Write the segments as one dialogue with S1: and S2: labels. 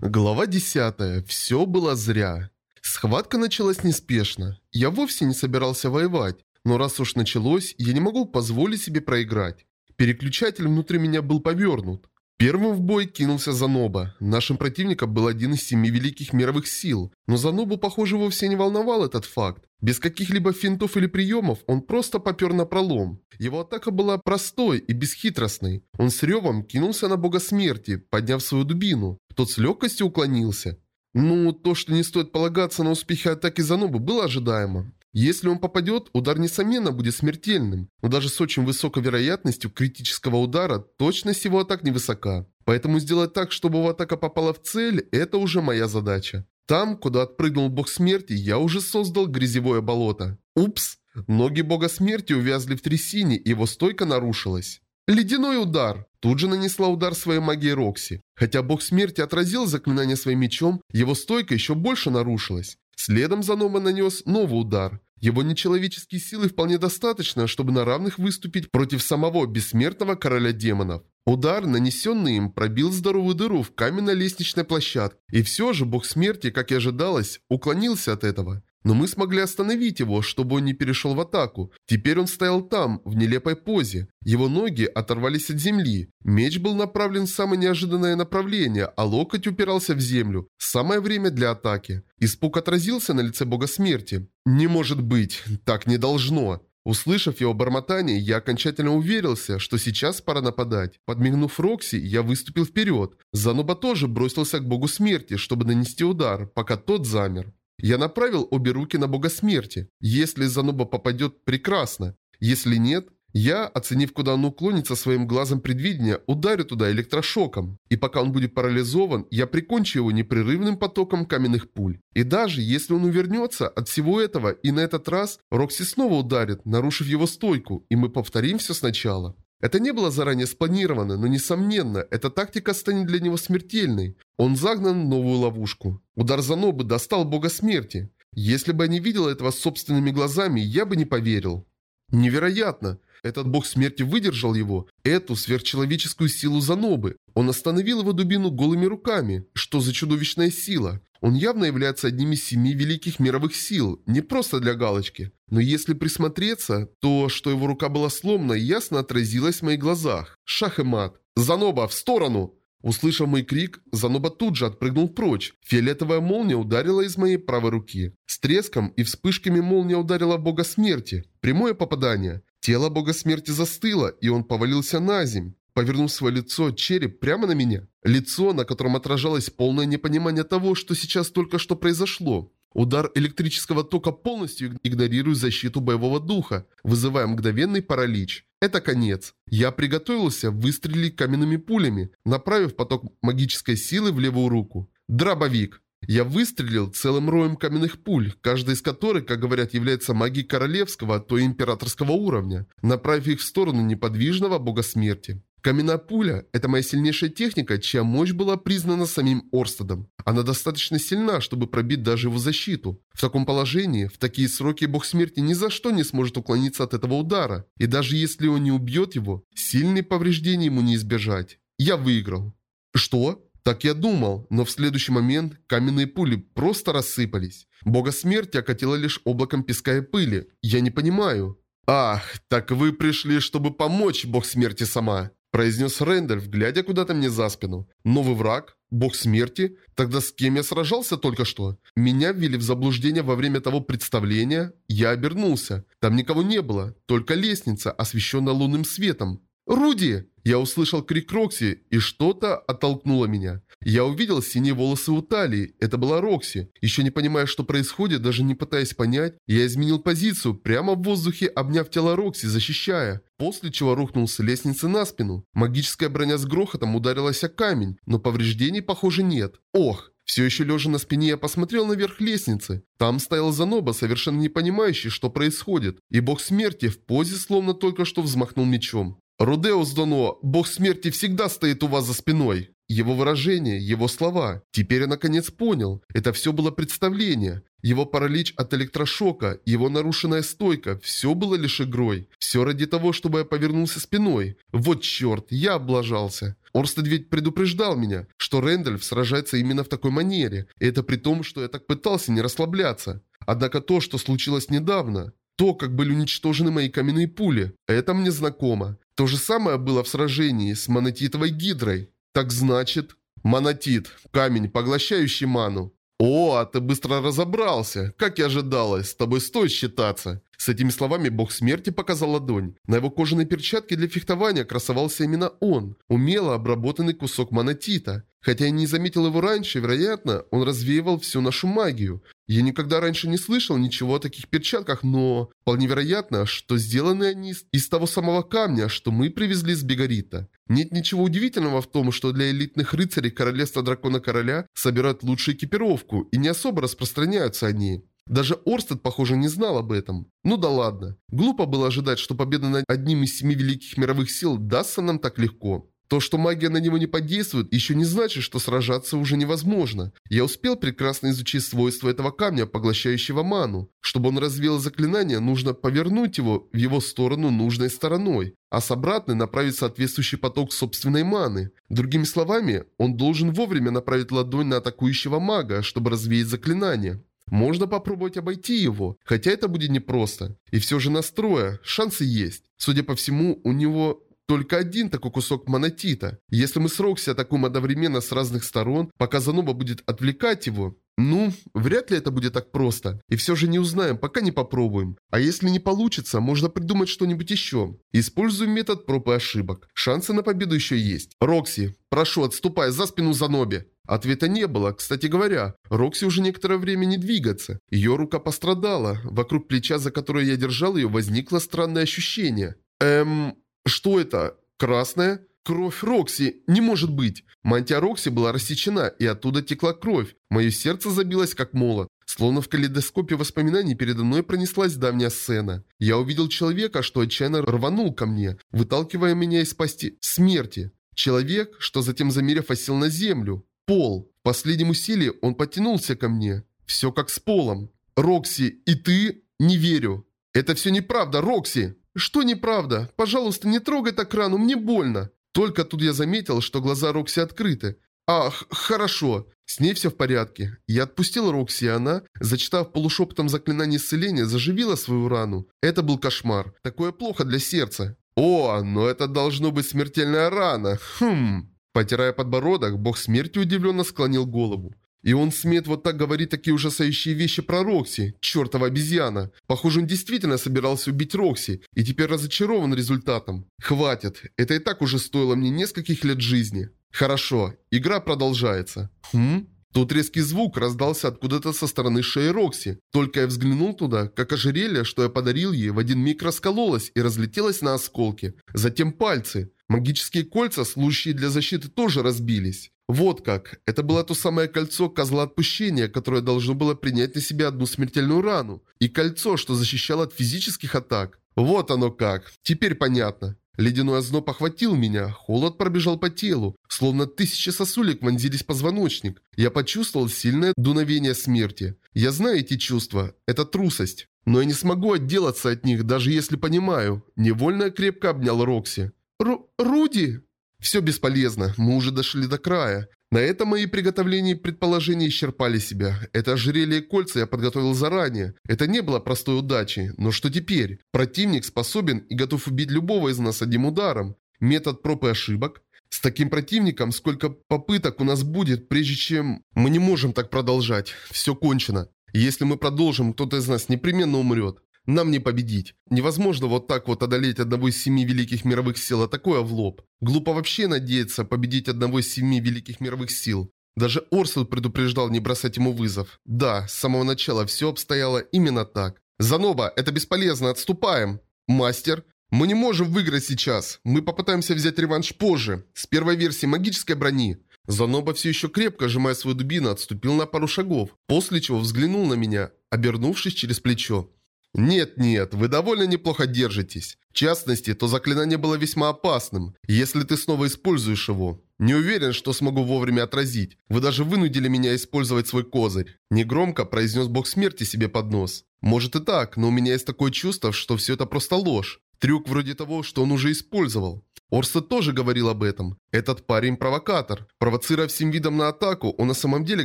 S1: Глава 10. Все было зря. Схватка началась неспешно. Я вовсе не собирался воевать, но раз уж началось, я не могу позволить себе проиграть. Переключатель внутри меня был повернут. Первым в бой кинулся Заноба. Нашим противником был один из семи великих мировых сил, но Занобу, похоже, вовсе не волновал этот факт. Без каких-либо финтов или приемов он просто попер на пролом. Его атака была простой и бесхитростной. Он с ревом кинулся на бога смерти, подняв свою дубину. Тот с легкостью уклонился. Ну, то, что не стоит полагаться на успехи атаки Занобы, было ожидаемо. Если он попадет, удар несомненно будет смертельным, но даже с очень высокой вероятностью критического удара точность его атак невысока. Поэтому сделать так, чтобы его атака попала в цель, это уже моя задача. Там, куда отпрыгнул бог смерти, я уже создал грязевое болото. Упс! Ноги бога смерти увязли в трясине, и его стойка нарушилась. Ледяной удар! Тут же нанесла удар своей магией Рокси. Хотя бог смерти отразил заклинание своим мечом, его стойка еще больше нарушилась. Следом Занома нанес новый удар. Его нечеловеческие силы вполне достаточно, чтобы на равных выступить против самого бессмертного короля демонов. Удар, нанесенный им, пробил здоровую дыру в каменной лестничной площадке. И все же бог смерти, как и ожидалось, уклонился от этого. Но мы смогли остановить его, чтобы он не перешел в атаку. Теперь он стоял там, в нелепой позе. Его ноги оторвались от земли. Меч был направлен в самое неожиданное направление, а локоть упирался в землю. Самое время для атаки. Испуг отразился на лице бога смерти. «Не может быть! Так не должно!» Услышав его бормотание, я окончательно уверился, что сейчас пора нападать. Подмигнув Рокси, я выступил вперед. Зануба тоже бросился к богу смерти, чтобы нанести удар, пока тот замер. Я направил обе руки на бога смерти. Если Зануба попадет, прекрасно. Если нет, я, оценив, куда он уклонится своим глазом предвидения, ударю туда электрошоком. И пока он будет парализован, я прикончу его непрерывным потоком каменных пуль. И даже если он увернется от всего этого, и на этот раз Рокси снова ударит, нарушив его стойку, и мы повторим все сначала. Это не было заранее спланировано, но несомненно, эта тактика станет для него смертельной. Он загнан в новую ловушку. Удар Занобы достал бога смерти. Если бы я не видел этого собственными глазами, я бы не поверил. Невероятно! Этот бог смерти выдержал его, эту сверхчеловеческую силу Занобы. Он остановил его дубину голыми руками. Что за чудовищная сила? Он явно является одним из семи великих мировых сил, не просто для галочки. Но если присмотреться, то, что его рука была сломана, ясно отразилось в моих глазах. Шах и мат. «Заноба, в сторону!» Услышав мой крик, Заноба тут же отпрыгнул прочь. Фиолетовая молния ударила из моей правой руки. С треском и вспышками молния ударила бога смерти. Прямое попадание. Тело бога смерти застыло, и он повалился на земь повернув свое лицо, череп прямо на меня. Лицо, на котором отражалось полное непонимание того, что сейчас только что произошло. Удар электрического тока полностью игнорирует защиту боевого духа, вызывая мгновенный паралич. Это конец. Я приготовился выстрелить каменными пулями, направив поток магической силы в левую руку. Дробовик. Я выстрелил целым роем каменных пуль, каждая из которых, как говорят, является магией королевского, а то и императорского уровня, направив их в сторону неподвижного бога смерти. Каменная пуля – это моя сильнейшая техника, чья мощь была признана самим Орстедом. Она достаточно сильна, чтобы пробить даже его защиту. В таком положении, в такие сроки бог смерти ни за что не сможет уклониться от этого удара. И даже если он не убьет его, сильные повреждения ему не избежать. Я выиграл. Что? Так я думал, но в следующий момент каменные пули просто рассыпались. Бога смерти окатило лишь облаком песка и пыли. Я не понимаю. «Ах, так вы пришли, чтобы помочь, бог смерти сама!» Произнес Рэндальф, глядя куда-то мне за спину. «Новый враг? Бог смерти? Тогда с кем я сражался только что? Меня ввели в заблуждение во время того представления. Я обернулся. Там никого не было, только лестница, освещенная лунным светом. «Руди!» Я услышал крик Рокси, и что-то оттолкнуло меня. Я увидел синие волосы у талии. Это была Рокси. Еще не понимая, что происходит, даже не пытаясь понять, я изменил позицию, прямо в воздухе обняв тело Рокси, защищая. После чего рухнул с лестницы на спину. Магическая броня с грохотом ударилась о камень, но повреждений, похоже, нет. Ох, все еще лежа на спине, я посмотрел наверх лестницы. Там стоял Заноба, совершенно не понимающий, что происходит, и бог смерти в позе, словно только что взмахнул мечом. «Рудеус Доно, бог смерти всегда стоит у вас за спиной!» Его выражение, его слова. Теперь я наконец понял. Это все было представление. Его паралич от электрошока, его нарушенная стойка – все было лишь игрой. Все ради того, чтобы я повернулся спиной. Вот черт, я облажался. Орстед ведь предупреждал меня, что Рэндальф сражается именно в такой манере. И это при том, что я так пытался не расслабляться. Однако то, что случилось недавно, то, как были уничтожены мои каменные пули, это мне знакомо. То же самое было в сражении с монотитовой гидрой. Так значит... Монотит. Камень, поглощающий ману. «О, а ты быстро разобрался. Как и ожидалось, с тобой стоит считаться». С этими словами бог смерти показал ладонь. На его кожаной перчатке для фехтования красовался именно он, умело обработанный кусок монотита. Хотя я не заметил его раньше, вероятно, он развеивал всю нашу магию. Я никогда раньше не слышал ничего о таких перчатках, но вполне вероятно, что сделаны они из того самого камня, что мы привезли с Бегарита. Нет ничего удивительного в том, что для элитных рыцарей Королевства Дракона Короля собирают лучшую экипировку и не особо распространяются они. Даже Орстед, похоже, не знал об этом. Ну да ладно. Глупо было ожидать, что победа над одним из семи великих мировых сил дастся нам так легко. То, что магия на него не подействует, еще не значит, что сражаться уже невозможно. Я успел прекрасно изучить свойства этого камня, поглощающего ману. Чтобы он развеял заклинание, нужно повернуть его в его сторону нужной стороной, а с обратной направить соответствующий поток собственной маны. Другими словами, он должен вовремя направить ладонь на атакующего мага, чтобы развеять заклинание. Можно попробовать обойти его, хотя это будет непросто. И все же настроя, шансы есть. Судя по всему, у него только один такой кусок монотита. Если мы с Рокси атакуем одновременно с разных сторон, пока Заноба будет отвлекать его, ну, вряд ли это будет так просто. И все же не узнаем, пока не попробуем. А если не получится, можно придумать что-нибудь еще. Используем метод проб и ошибок. Шансы на победу еще есть. Рокси, прошу, отступай за спину Заноби. Ответа не было. Кстати говоря, Рокси уже некоторое время не двигаться. Ее рука пострадала. Вокруг плеча, за которое я держал ее, возникло странное ощущение. Эм... Что это? Красная? Кровь Рокси! Не может быть! Мантия Рокси была рассечена, и оттуда текла кровь. Мое сердце забилось как молот. Словно в калейдоскопе воспоминаний передо мной пронеслась давняя сцена. Я увидел человека, что отчаянно рванул ко мне, выталкивая меня из пасти смерти. Человек, что затем замерев осел на землю. Пол. В последнем усилии он потянулся ко мне. Все как с полом. «Рокси, и ты? Не верю!» «Это все неправда, Рокси!» «Что неправда? Пожалуйста, не трогай так рану, мне больно!» Только тут я заметил, что глаза Рокси открыты. «Ах, хорошо. С ней все в порядке». Я отпустил Рокси, и она, зачитав полушепотом заклинание исцеления, заживила свою рану. Это был кошмар. Такое плохо для сердца. «О, но это должно быть смертельная рана. Хм...» Потирая подбородок, бог смерти удивленно склонил голову. И он смеет вот так говорить такие ужасающие вещи про Рокси. Чертова обезьяна. Похоже, он действительно собирался убить Рокси. И теперь разочарован результатом. Хватит. Это и так уже стоило мне нескольких лет жизни. Хорошо. Игра продолжается. Хм? Тут резкий звук раздался откуда-то со стороны шеи Рокси. Только я взглянул туда, как ожерелье, что я подарил ей, в один миг раскололось и разлетелось на осколки. Затем пальцы. Магические кольца, служащие для защиты, тоже разбились. Вот как. Это было то самое кольцо козла отпущения, которое должно было принять на себя одну смертельную рану. И кольцо, что защищало от физических атак. Вот оно как. Теперь понятно. Ледяной озноб охватил меня, холод пробежал по телу, словно тысячи сосулек вонзились в позвоночник. Я почувствовал сильное дуновение смерти. Я знаю эти чувства, это трусость. Но я не смогу отделаться от них, даже если понимаю. Невольно крепко обнял Рокси. Ру «Руди!» Все бесполезно, мы уже дошли до края. На этом мои приготовления и предположения исчерпали себя. Это ожерелье и кольца я подготовил заранее. Это не было простой удачей. Но что теперь? Противник способен и готов убить любого из нас одним ударом. Метод проб и ошибок. С таким противником сколько попыток у нас будет, прежде чем... Мы не можем так продолжать. Все кончено. Если мы продолжим, кто-то из нас непременно умрет. Нам не победить. Невозможно вот так вот одолеть одного из семи великих мировых сил, а такое в лоб. Глупо вообще надеяться победить одного из семи великих мировых сил. Даже Орсел предупреждал не бросать ему вызов. Да, с самого начала все обстояло именно так. «Заноба, это бесполезно, отступаем!» «Мастер, мы не можем выиграть сейчас. Мы попытаемся взять реванш позже, с первой версии магической брони». Заноба все еще крепко, сжимая свою дубину, отступил на пару шагов, после чего взглянул на меня, обернувшись через плечо. «Нет-нет, вы довольно неплохо держитесь. В частности, то заклинание было весьма опасным, если ты снова используешь его. Не уверен, что смогу вовремя отразить. Вы даже вынудили меня использовать свой козырь. Негромко произнес бог смерти себе под нос. Может и так, но у меня есть такое чувство, что все это просто ложь. Трюк вроде того, что он уже использовал. Орстед тоже говорил об этом. Этот парень провокатор. Провоцируя всем видом на атаку, он на самом деле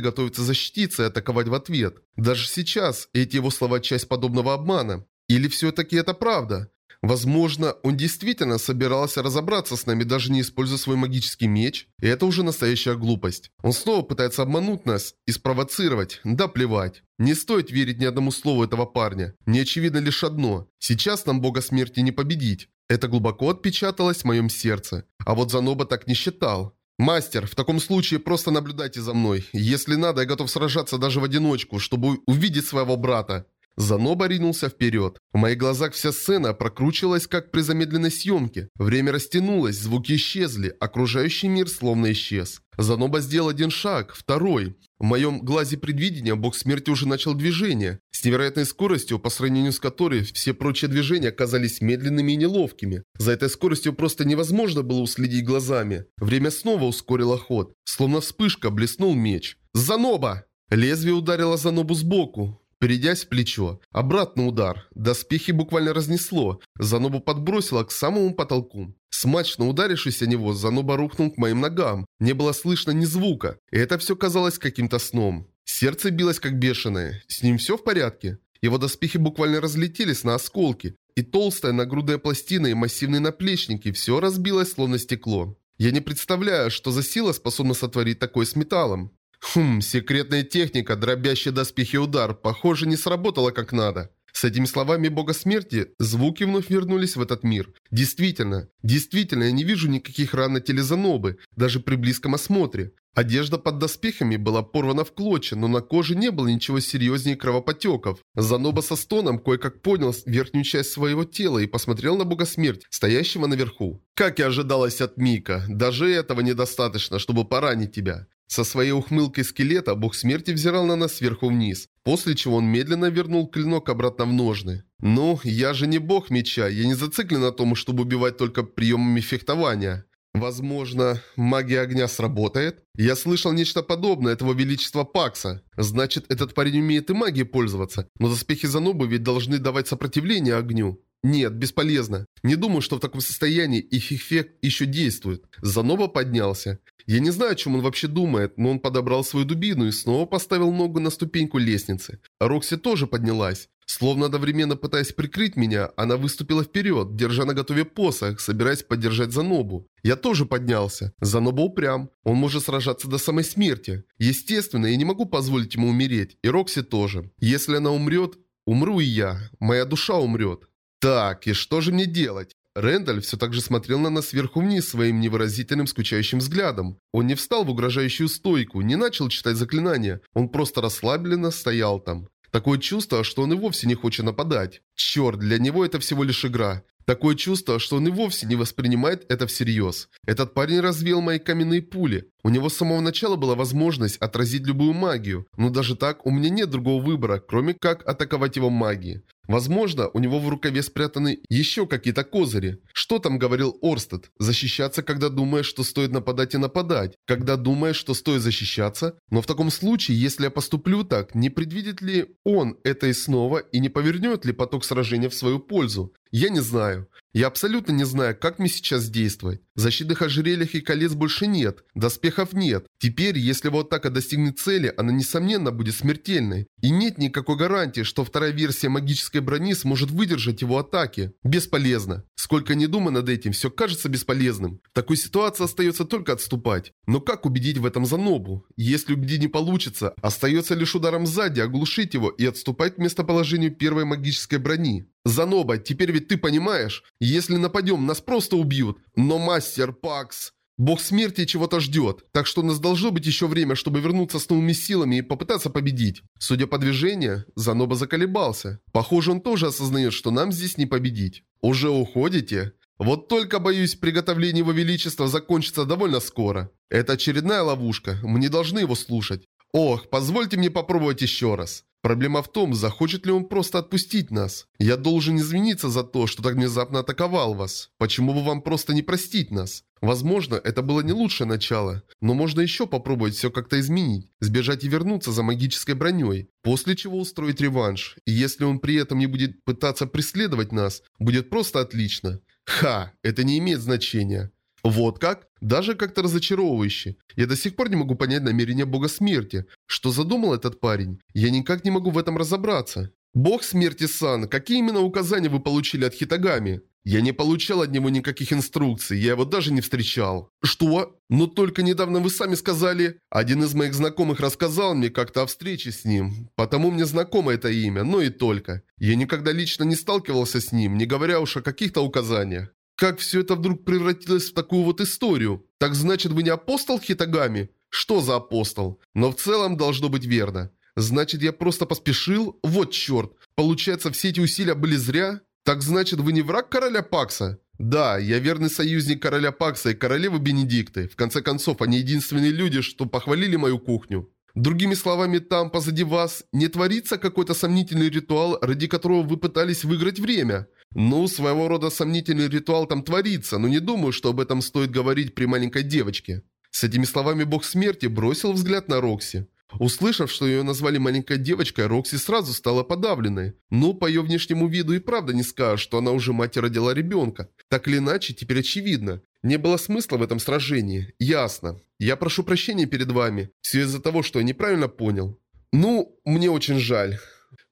S1: готовится защититься и атаковать в ответ. Даже сейчас эти его слова часть подобного обмана. Или все-таки это правда? Возможно, он действительно собирался разобраться с нами, даже не используя свой магический меч. И это уже настоящая глупость. Он снова пытается обмануть нас и спровоцировать. Да плевать. Не стоит верить ни одному слову этого парня. Не очевидно лишь одно. Сейчас нам бога смерти не победить. Это глубоко отпечаталось в моем сердце. А вот Заноба так не считал. «Мастер, в таком случае просто наблюдайте за мной. Если надо, я готов сражаться даже в одиночку, чтобы увидеть своего брата». Заноба ринулся вперед. В моих глазах вся сцена прокручивалась, как при замедленной съемке. Время растянулось, звуки исчезли, окружающий мир словно исчез. Заноба сделал один шаг, второй. В моем глазе предвидения бог смерти уже начал движение, с невероятной скоростью, по сравнению с которой все прочие движения оказались медленными и неловкими. За этой скоростью просто невозможно было уследить глазами. Время снова ускорило ход. Словно вспышка блеснул меч. «Заноба!» Лезвие ударило Занобу сбоку. Перейдясь в плечо. Обратный удар. Доспехи буквально разнесло. Занобу подбросило к самому потолку. Смачно ударившись о него, Заноба рухнул к моим ногам. Не было слышно ни звука. И это все казалось каким-то сном. Сердце билось как бешеное. С ним все в порядке? Его доспехи буквально разлетелись на осколки. И толстая нагрудная пластина и массивные наплечники все разбилось словно стекло. Я не представляю, что за сила способна сотворить такое с металлом. Хм, секретная техника, дробящий доспехи удар, похоже, не сработала как надо. С этими словами бога смерти звуки вновь вернулись в этот мир. Действительно, действительно, я не вижу никаких ран на теле Занобы, даже при близком осмотре. Одежда под доспехами была порвана в клочья, но на коже не было ничего серьезнее кровопотеков. Заноба со стоном кое-как поднял верхнюю часть своего тела и посмотрел на бога смерти, стоящего наверху. Как и ожидалось от Мика, даже этого недостаточно, чтобы поранить тебя. Со своей ухмылкой скелета бог смерти взирал на нас сверху вниз, после чего он медленно вернул клинок обратно в ножны. «Ну, я же не бог меча, я не зациклен на том, чтобы убивать только приемами фехтования». Возможно, магия огня сработает? Я слышал нечто подобное этого величества Пакса. Значит, этот парень умеет и магией пользоваться. Но доспехи Занобы ведь должны давать сопротивление огню. Нет, бесполезно. Не думаю, что в таком состоянии их эффект еще действует. Заноба поднялся. Я не знаю, о чем он вообще думает, но он подобрал свою дубину и снова поставил ногу на ступеньку лестницы. Рокси тоже поднялась. Словно одновременно пытаясь прикрыть меня, она выступила вперед, держа на готове посох, собираясь поддержать Занобу. Я тоже поднялся. Заноба упрям. Он может сражаться до самой смерти. Естественно, я не могу позволить ему умереть. И Рокси тоже. Если она умрет, умру и я. Моя душа умрет. Так, и что же мне делать? Рэндаль все так же смотрел на нас сверху вниз своим невыразительным скучающим взглядом. Он не встал в угрожающую стойку, не начал читать заклинания. Он просто расслабленно стоял там. Такое чувство, что он и вовсе не хочет нападать. Черт, для него это всего лишь игра. Такое чувство, что он и вовсе не воспринимает это всерьез. Этот парень развеял мои каменные пули. У него с самого начала была возможность отразить любую магию, но даже так у меня нет другого выбора, кроме как атаковать его магией. Возможно, у него в рукаве спрятаны еще какие-то козыри. Что там говорил Орстед? Защищаться, когда думаешь, что стоит нападать и нападать. Когда думаешь, что стоит защищаться. Но в таком случае, если я поступлю так, не предвидит ли он это и снова, и не повернет ли поток сражения в свою пользу? Я не знаю. Я абсолютно не знаю, как мне сейчас действовать. Защитных ожерельях и колец больше нет, доспехов нет. Теперь, если его атака достигнет цели, она несомненно будет смертельной. И нет никакой гарантии, что вторая версия магической брони сможет выдержать его атаки. Бесполезно. Сколько ни думай над этим, все кажется бесполезным. В такой ситуации остается только отступать. Но как убедить в этом Занобу? Если убедить не получится, остается лишь ударом сзади оглушить его и отступать к местоположению первой магической брони. Заноба, теперь ведь ты понимаешь, если нападем, нас просто убьют. Но мастер Пакс... Бог смерти чего-то ждет, так что у нас должно быть еще время, чтобы вернуться с новыми силами и попытаться победить. Судя по движению, Заноба заколебался. Похоже, он тоже осознает, что нам здесь не победить. Уже уходите? Вот только, боюсь, приготовление его величества закончится довольно скоро. Это очередная ловушка, мы не должны его слушать. Ох, позвольте мне попробовать еще раз. Проблема в том, захочет ли он просто отпустить нас. Я должен извиниться за то, что так внезапно атаковал вас. Почему бы вам просто не простить нас? Возможно, это было не лучшее начало, но можно еще попробовать все как-то изменить, сбежать и вернуться за магической броней, после чего устроить реванш. И если он при этом не будет пытаться преследовать нас, будет просто отлично. Ха, это не имеет значения. Вот как? Даже как-то разочаровывающе. Я до сих пор не могу понять намерения бога смерти. Что задумал этот парень? Я никак не могу в этом разобраться. Бог смерти Сан, какие именно указания вы получили от Хитагами? Я не получал от него никаких инструкций, я его даже не встречал. Что? Но только недавно вы сами сказали... Один из моих знакомых рассказал мне как-то о встрече с ним. Потому мне знакомо это имя, но и только. Я никогда лично не сталкивался с ним, не говоря уж о каких-то указаниях. Как все это вдруг превратилось в такую вот историю? Так значит, вы не апостол Хитагами? Что за апостол? Но в целом должно быть верно. Значит, я просто поспешил? Вот черт. Получается, все эти усилия были зря? Так значит, вы не враг короля Пакса? Да, я верный союзник короля Пакса и королевы Бенедикты. В конце концов, они единственные люди, что похвалили мою кухню. Другими словами, там, позади вас, не творится какой-то сомнительный ритуал, ради которого вы пытались выиграть время. Ну, своего рода сомнительный ритуал там творится, но не думаю, что об этом стоит говорить при маленькой девочке. С этими словами бог смерти бросил взгляд на Рокси. Услышав, что ее назвали маленькой девочкой, Рокси сразу стала подавленной. Ну, по ее внешнему виду и правда не скажешь, что она уже мать родила ребенка. Так или иначе, теперь очевидно. Не было смысла в этом сражении. Ясно. Я прошу прощения перед вами. Все из-за того, что я неправильно понял. Ну, мне очень жаль.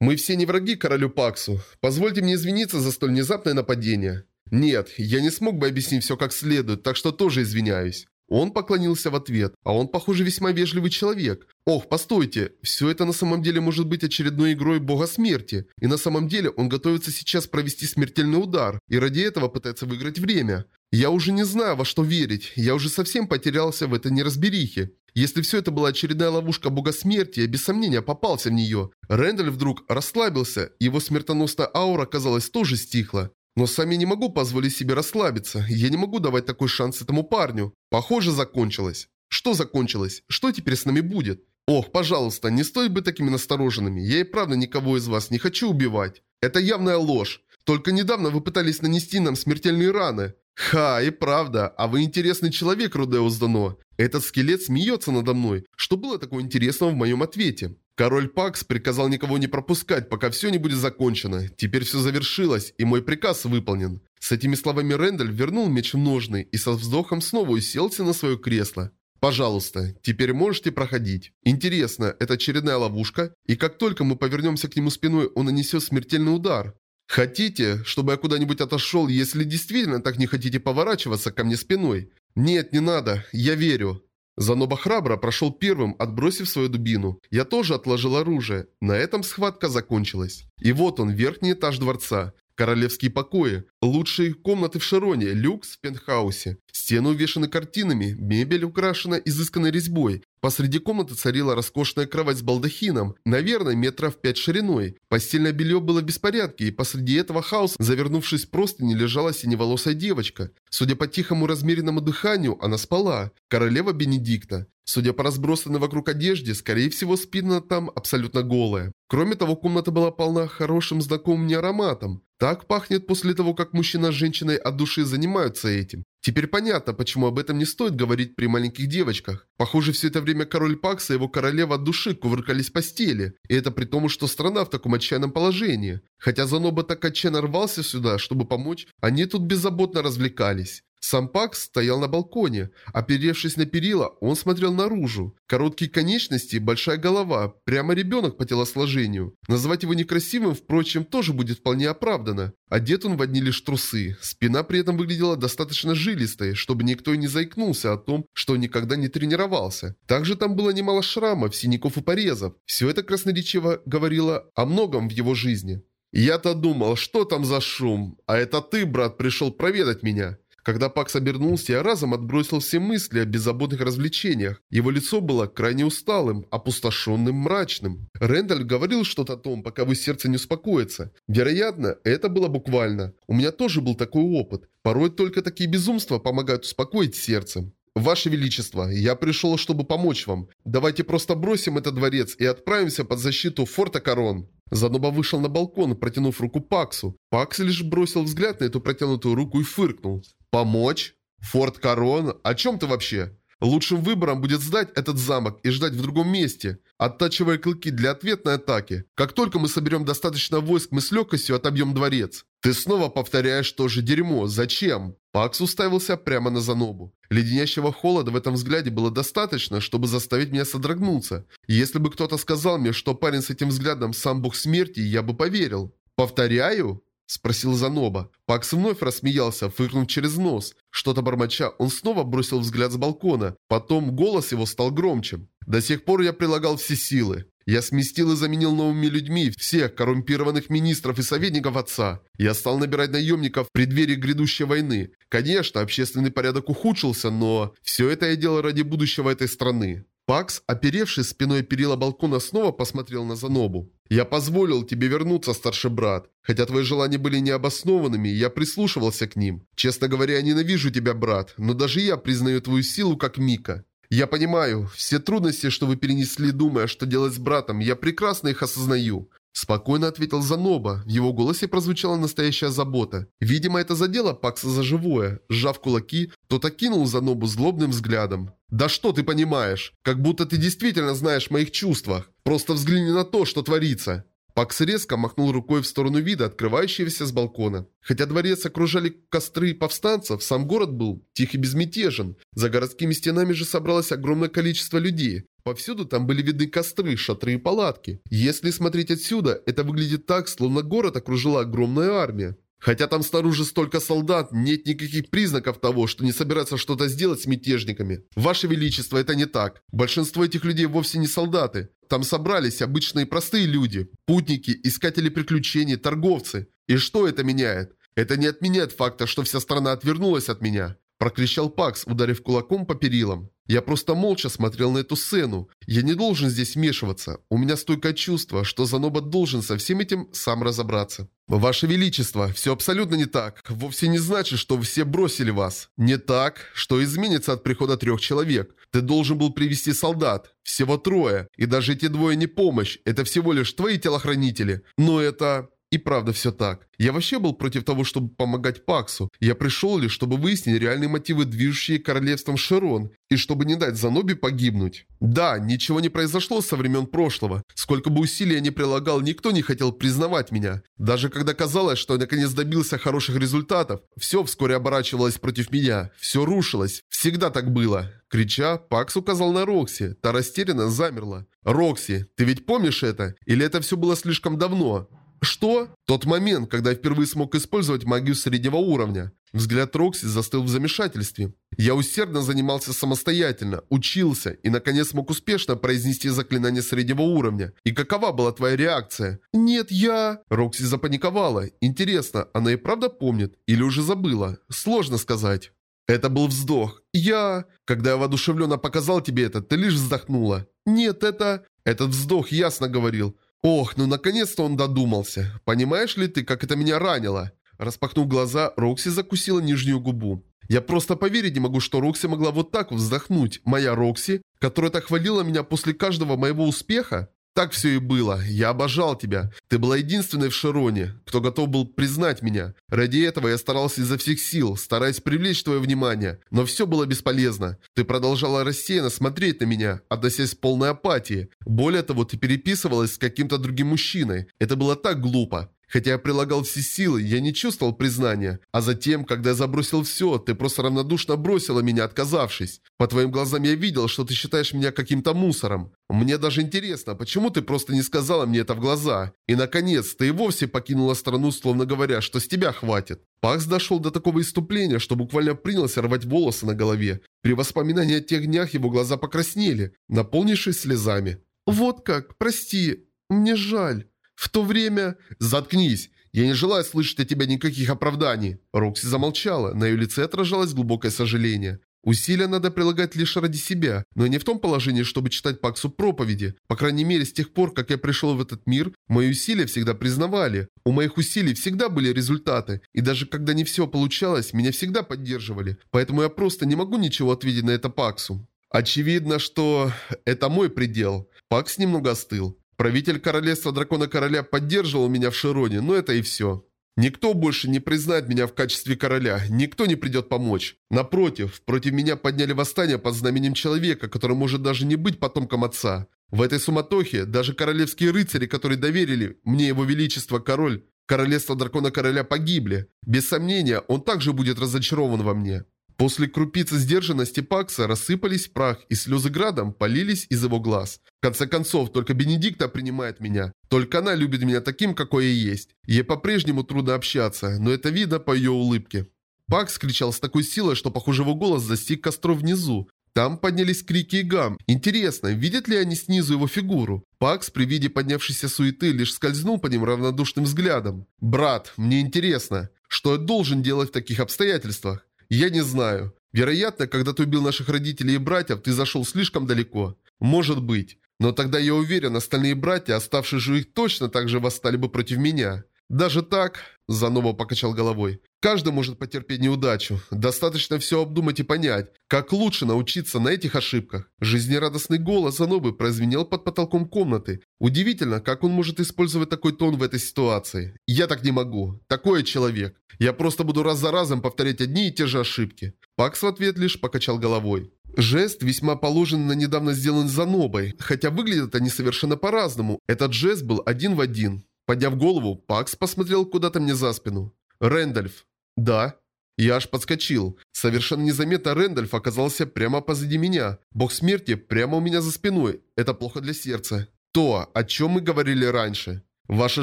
S1: Мы все не враги королю Паксу. Позвольте мне извиниться за столь внезапное нападение. Нет, я не смог бы объяснить все как следует, так что тоже извиняюсь. Он поклонился в ответ, а он, похоже, весьма вежливый человек. Ох, постойте, все это на самом деле может быть очередной игрой бога смерти. И на самом деле он готовится сейчас провести смертельный удар, и ради этого пытается выиграть время. Я уже не знаю, во что верить, я уже совсем потерялся в этой неразберихе. Если все это была очередная ловушка бога смерти, я без сомнения попался в нее. Рэндаль вдруг расслабился, его смертоносная аура, казалось, тоже стихла. Но сам я не могу позволить себе расслабиться. Я не могу давать такой шанс этому парню. Похоже, закончилось. Что закончилось? Что теперь с нами будет? Ох, пожалуйста, не стоит быть такими настороженными. Я и правда никого из вас не хочу убивать. Это явная ложь. Только недавно вы пытались нанести нам смертельные раны. Ха, и правда, а вы интересный человек, Рудеус Дано. Этот скелет смеется надо мной. Что было такого интересного в моем ответе? Король Пакс приказал никого не пропускать, пока все не будет закончено. Теперь все завершилось, и мой приказ выполнен. С этими словами Рэндаль вернул меч в ножны и со вздохом снова уселся на свое кресло. «Пожалуйста, теперь можете проходить. Интересно, это очередная ловушка? И как только мы повернемся к нему спиной, он нанесет смертельный удар. Хотите, чтобы я куда-нибудь отошел, если действительно так не хотите поворачиваться ко мне спиной? Нет, не надо, я верю. Заноба храбро прошел первым, отбросив свою дубину. Я тоже отложил оружие. На этом схватка закончилась. И вот он, верхний этаж дворца. Королевские покои. Лучшие комнаты в Шароне, люкс в пентхаусе. Стены увешаны картинами, мебель украшена изысканной резьбой. Посреди комнаты царила роскошная кровать с балдахином, наверное, метров пять шириной. Постельное белье было в беспорядке, и посреди этого хаоса, завернувшись просто, не лежала синеволосая девочка. Судя по тихому размеренному дыханию, она спала. Королева Бенедикта. Судя по разбросанной вокруг одежде, скорее всего, спина там абсолютно голая. Кроме того, комната была полна хорошим знакомым мне ароматом. Так пахнет после того, как мужчина с женщиной от души занимаются этим. Теперь понятно, почему об этом не стоит говорить при маленьких девочках. Похоже, все это время король Пакса и его королева от души кувыркались в постели. И это при том, что страна в таком отчаянном положении. Хотя Заноба так отчаянно рвался сюда, чтобы помочь, они тут беззаботно развлекались. Сам Пакс стоял на балконе. Оперевшись на перила, он смотрел наружу. Короткие конечности, большая голова, прямо ребенок по телосложению. Назвать его некрасивым, впрочем, тоже будет вполне оправдано. Одет он в одни лишь трусы. Спина при этом выглядела достаточно жилистой, чтобы никто и не заикнулся о том, что никогда не тренировался. Также там было немало шрамов, синяков и порезов. Все это красноречиво говорило о многом в его жизни. «Я-то думал, что там за шум? А это ты, брат, пришел проведать меня?» Когда Пакс обернулся, я разом отбросил все мысли о беззаботных развлечениях. Его лицо было крайне усталым, опустошенным, мрачным. Рэндаль говорил что-то о том, пока вы сердце не успокоится. Вероятно, это было буквально. У меня тоже был такой опыт. Порой только такие безумства помогают успокоить сердце. «Ваше Величество, я пришел, чтобы помочь вам. Давайте просто бросим этот дворец и отправимся под защиту форта Корон». Заноба вышел на балкон, протянув руку Паксу. Пакс лишь бросил взгляд на эту протянутую руку и фыркнул. «Помочь? Форт Корон? О чем ты вообще?» Лучшим выбором будет сдать этот замок и ждать в другом месте, оттачивая клыки для ответной атаки. Как только мы соберем достаточно войск, мы с легкостью отобьем дворец. Ты снова повторяешь то же дерьмо. Зачем? Пакс уставился прямо на Занобу. Леденящего холода в этом взгляде было достаточно, чтобы заставить меня содрогнуться. Если бы кто-то сказал мне, что парень с этим взглядом сам бог смерти, я бы поверил. Повторяю? Спросил Заноба. Пакс вновь рассмеялся, фыркнув через нос. Что-то бормоча, он снова бросил взгляд с балкона. Потом голос его стал громче. До сих пор я прилагал все силы. Я сместил и заменил новыми людьми всех коррумпированных министров и советников отца. Я стал набирать наемников в преддверии грядущей войны. Конечно, общественный порядок ухудшился, но все это я делал ради будущего этой страны. Пакс, оперевшись спиной перила балкона, снова посмотрел на Занобу. «Я позволил тебе вернуться, старший брат. Хотя твои желания были необоснованными, я прислушивался к ним. Честно говоря, я ненавижу тебя, брат, но даже я признаю твою силу как Мика. Я понимаю, все трудности, что вы перенесли, думая, что делать с братом, я прекрасно их осознаю. Спокойно ответил Заноба. В его голосе прозвучала настоящая забота. Видимо, это задело Пакса за живое. Сжав кулаки, тот окинул Занобу злобным взглядом. «Да что ты понимаешь? Как будто ты действительно знаешь моих чувствах. Просто взгляни на то, что творится». Пакс резко махнул рукой в сторону вида, открывающегося с балкона. Хотя дворец окружали костры повстанцев, сам город был тих и безмятежен. За городскими стенами же собралось огромное количество людей. Повсюду там были видны костры, шатры и палатки. Если смотреть отсюда, это выглядит так, словно город окружила огромная армия. Хотя там снаружи столько солдат, нет никаких признаков того, что не собираются что-то сделать с мятежниками. Ваше Величество, это не так. Большинство этих людей вовсе не солдаты. Там собрались обычные простые люди, путники, искатели приключений, торговцы. И что это меняет? Это не отменяет факта, что вся страна отвернулась от меня. Прокричал Пакс, ударив кулаком по перилам. Я просто молча смотрел на эту сцену. Я не должен здесь вмешиваться. У меня стойкое чувство, что Заноба должен со всем этим сам разобраться. Ваше Величество, все абсолютно не так. Вовсе не значит, что все бросили вас. Не так, что изменится от прихода трех человек. Ты должен был привести солдат. Всего трое. И даже эти двое не помощь. Это всего лишь твои телохранители. Но это... И правда все так. Я вообще был против того, чтобы помогать Паксу. Я пришел лишь, чтобы выяснить реальные мотивы, движущие королевством Широн, и чтобы не дать Заноби погибнуть. Да, ничего не произошло со времен прошлого. Сколько бы усилий я ни прилагал, никто не хотел признавать меня. Даже когда казалось, что я наконец добился хороших результатов, все вскоре оборачивалось против меня. Все рушилось. Всегда так было. Крича, Пакс указал на Рокси. Та растерянно замерла. «Рокси, ты ведь помнишь это? Или это все было слишком давно?» Что? Тот момент, когда я впервые смог использовать магию среднего уровня. Взгляд Рокси застыл в замешательстве. Я усердно занимался самостоятельно, учился и наконец смог успешно произнести заклинание среднего уровня. И какова была твоя реакция? Нет, я... Рокси запаниковала. Интересно, она и правда помнит? Или уже забыла? Сложно сказать. Это был вздох. Я... Когда я воодушевленно показал тебе это, ты лишь вздохнула. Нет, это... Этот вздох ясно говорил. Ох, ну наконец-то он додумался. Понимаешь ли ты, как это меня ранило? Распахнув глаза, Рокси закусила нижнюю губу. Я просто поверить не могу, что Рокси могла вот так вздохнуть. Моя Рокси, которая так хвалила меня после каждого моего успеха. Так все и было. Я обожал тебя. Ты была единственной в Широне, кто готов был признать меня. Ради этого я старался изо всех сил, стараясь привлечь твое внимание. Но все было бесполезно. Ты продолжала рассеянно смотреть на меня, относясь с полной апатией. Более того, ты переписывалась с каким-то другим мужчиной. Это было так глупо. Хотя я прилагал все силы, я не чувствовал признания. А затем, когда я забросил все, ты просто равнодушно бросила меня, отказавшись. По твоим глазам я видел, что ты считаешь меня каким-то мусором. Мне даже интересно, почему ты просто не сказала мне это в глаза? И наконец, ты и вовсе покинула страну, словно говоря, что с тебя хватит. Пакс дошел до такого иступления, что буквально принялся рвать волосы на голове. При воспоминании о тех днях его глаза покраснели, наполнившись слезами. «Вот как, прости, мне жаль». В то время... Заткнись! Я не желаю слышать от тебя никаких оправданий. Рокси замолчала. На ее лице отражалось глубокое сожаление. Усилия надо прилагать лишь ради себя, но не в том положении, чтобы читать Паксу проповеди. По крайней мере, с тех пор, как я пришел в этот мир, мои усилия всегда признавали. У моих усилий всегда были результаты, и даже когда не все получалось, меня всегда поддерживали. Поэтому я просто не могу ничего ответить на это Паксу. Очевидно, что это мой предел. Пакс немного остыл. Правитель королевства Дракона Короля поддерживал меня в Широне, но это и все. Никто больше не признает меня в качестве короля, никто не придет помочь. Напротив, против меня подняли восстание под знаменем человека, который может даже не быть потомком отца. В этой суматохе даже королевские рыцари, которые доверили мне его величество король, королевство дракона короля погибли. Без сомнения, он также будет разочарован во мне. После крупицы сдержанности Пакса рассыпались в прах, и слезы градом полились из его глаз. В конце концов, только Бенедикта принимает меня. Только она любит меня таким, какой я есть. Ей по-прежнему трудно общаться, но это видно по ее улыбке. Пакс кричал с такой силой, что, похоже, его голос достиг костров внизу. Там поднялись крики и гам. Интересно, видят ли они снизу его фигуру? Пакс при виде поднявшейся суеты лишь скользнул по ним равнодушным взглядом. «Брат, мне интересно, что я должен делать в таких обстоятельствах?» Я не знаю. Вероятно, когда ты убил наших родителей и братьев, ты зашел слишком далеко. Может быть. Но тогда я уверен, остальные братья, оставшие живых, точно так же восстали бы против меня. Даже так, Занова покачал головой, каждый может потерпеть неудачу. Достаточно все обдумать и понять, как лучше научиться на этих ошибках. Жизнерадостный голос Занобы прозвенел под потолком комнаты. Удивительно, как он может использовать такой тон в этой ситуации. Я так не могу. Такой человек. Я просто буду раз за разом повторять одни и те же ошибки. Пакс в ответ лишь покачал головой. Жест весьма положен на недавно сделан Занобой, хотя выглядят они совершенно по-разному. Этот жест был один в один. Подняв голову, Пакс посмотрел куда-то мне за спину. «Рэндальф». «Да». Я аж подскочил. Совершенно незаметно Рэндальф оказался прямо позади меня. Бог смерти прямо у меня за спиной. Это плохо для сердца. То, о чем мы говорили раньше. Ваше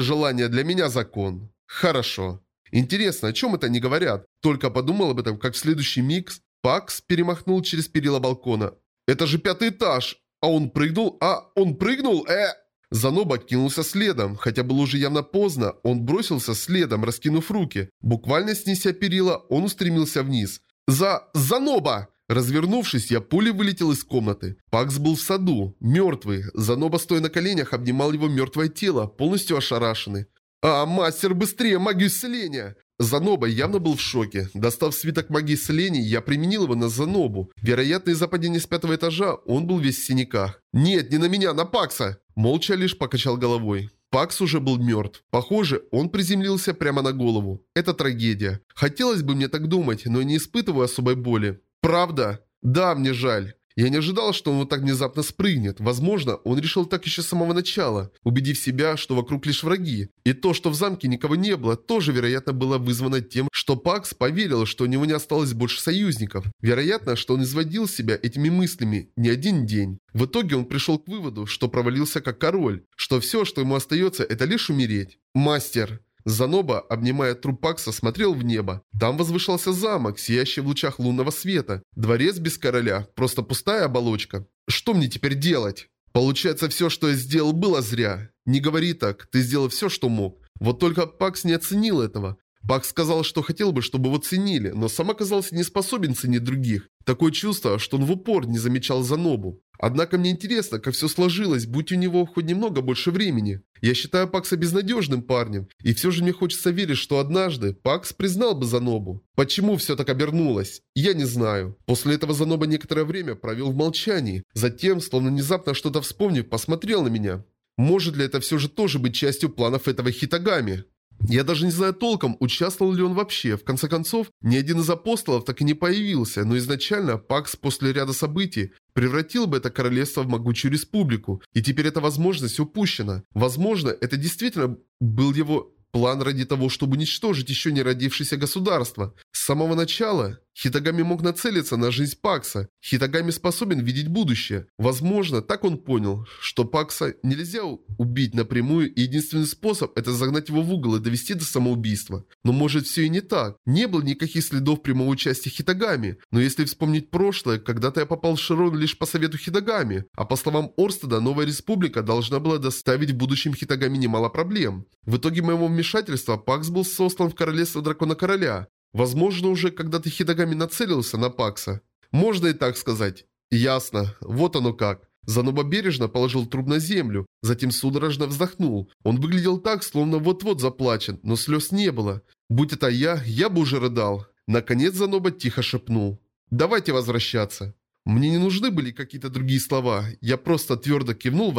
S1: желание для меня закон. Хорошо. Интересно, о чем это они говорят? Только подумал об этом, как в следующий миг Пакс перемахнул через перила балкона. Это же пятый этаж. А он прыгнул? А, он прыгнул? Э... Заноба кинулся следом, хотя было уже явно поздно, он бросился следом, раскинув руки. Буквально снеся перила, он устремился вниз. «За... Заноба!» Развернувшись, я пулей вылетел из комнаты. Пакс был в саду, мертвый. Заноба, стоя на коленях, обнимал его мертвое тело, полностью ошарашенный. «А, мастер, быстрее, магию исцеления!» Заноба явно был в шоке. Достав свиток магии исцеления, я применил его на Занобу. Вероятно, из-за падения с пятого этажа он был весь в синяках. «Нет, не на меня, на Пакса!» Молча лишь покачал головой. Пакс уже был мертв. Похоже, он приземлился прямо на голову. Это трагедия. Хотелось бы мне так думать, но не испытываю особой боли. Правда? Да, мне жаль. Я не ожидал, что он вот так внезапно спрыгнет. Возможно, он решил так еще с самого начала, убедив себя, что вокруг лишь враги. И то, что в замке никого не было, тоже, вероятно, было вызвано тем, что Пакс поверил, что у него не осталось больше союзников. Вероятно, что он изводил себя этими мыслями не один день. В итоге он пришел к выводу, что провалился как король, что все, что ему остается, это лишь умереть. «Мастер!» Заноба, обнимая труп Пакса, смотрел в небо. Там возвышался замок, сиящий в лучах лунного света. Дворец без короля, просто пустая оболочка. Что мне теперь делать? Получается, все, что я сделал, было зря. Не говори так, ты сделал все, что мог. Вот только Пакс не оценил этого. Пакс сказал, что хотел бы, чтобы его ценили, но сам оказался не способен ценить других. Такое чувство, что он в упор не замечал Занобу. Однако мне интересно, как все сложилось, будь у него хоть немного больше времени. Я считаю Пакса безнадежным парнем, и все же мне хочется верить, что однажды Пакс признал бы Занобу. Почему все так обернулось? Я не знаю. После этого Заноба некоторое время провел в молчании. Затем, словно внезапно что-то вспомнив, посмотрел на меня. Может ли это все же тоже быть частью планов этого Хитагами? Я даже не знаю толком, участвовал ли он вообще. В конце концов, ни один из апостолов так и не появился, но изначально Пакс после ряда событий превратил бы это королевство в могучую республику, и теперь эта возможность упущена. Возможно, это действительно был его План ради того, чтобы уничтожить еще не родившееся государство. С самого начала Хитагами мог нацелиться на жизнь Пакса. Хитагами способен видеть будущее. Возможно, так он понял, что Пакса нельзя убить напрямую, и единственный способ – это загнать его в угол и довести до самоубийства. Но может все и не так. Не было никаких следов прямого участия Хитагами. Но если вспомнить прошлое, когда-то я попал в Широн лишь по совету Хитагами. А по словам Орстеда, новая республика должна была доставить в будущем Хитагами немало проблем. В итоге моего вмешательства Пакс был сослан в королевство Дракона Короля. Возможно, уже когда-то Хидагами нацелился на Пакса. Можно и так сказать. Ясно. Вот оно как. Заноба бережно положил труп на землю, затем судорожно вздохнул. Он выглядел так, словно вот-вот заплачет, но слез не было. Будь это я, я бы уже рыдал. Наконец Заноба тихо шепнул. «Давайте возвращаться». Мне не нужны были какие-то другие слова. Я просто твердо кивнул в